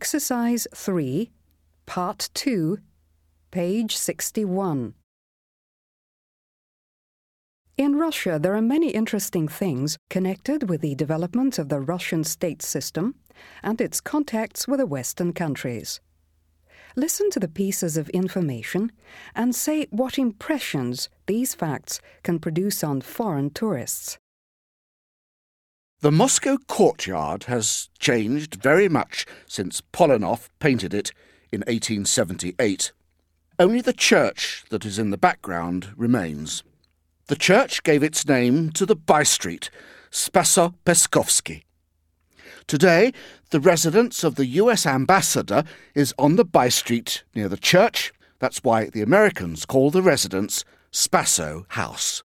Exercise 3, Part 2, page 61. In Russia, there are many interesting things connected with the development of the Russian state system and its contacts with the Western countries. Listen to the pieces of information and say what impressions these facts can produce on foreign tourists. The Moscow courtyard has changed very much since Polenov painted it in 1878. Only the church that is in the background remains. The church gave its name to the by-street, Spaso Peskovsky. Today, the residence of the US ambassador is on the by-street near the church. That's why the Americans call the residence Spaso House.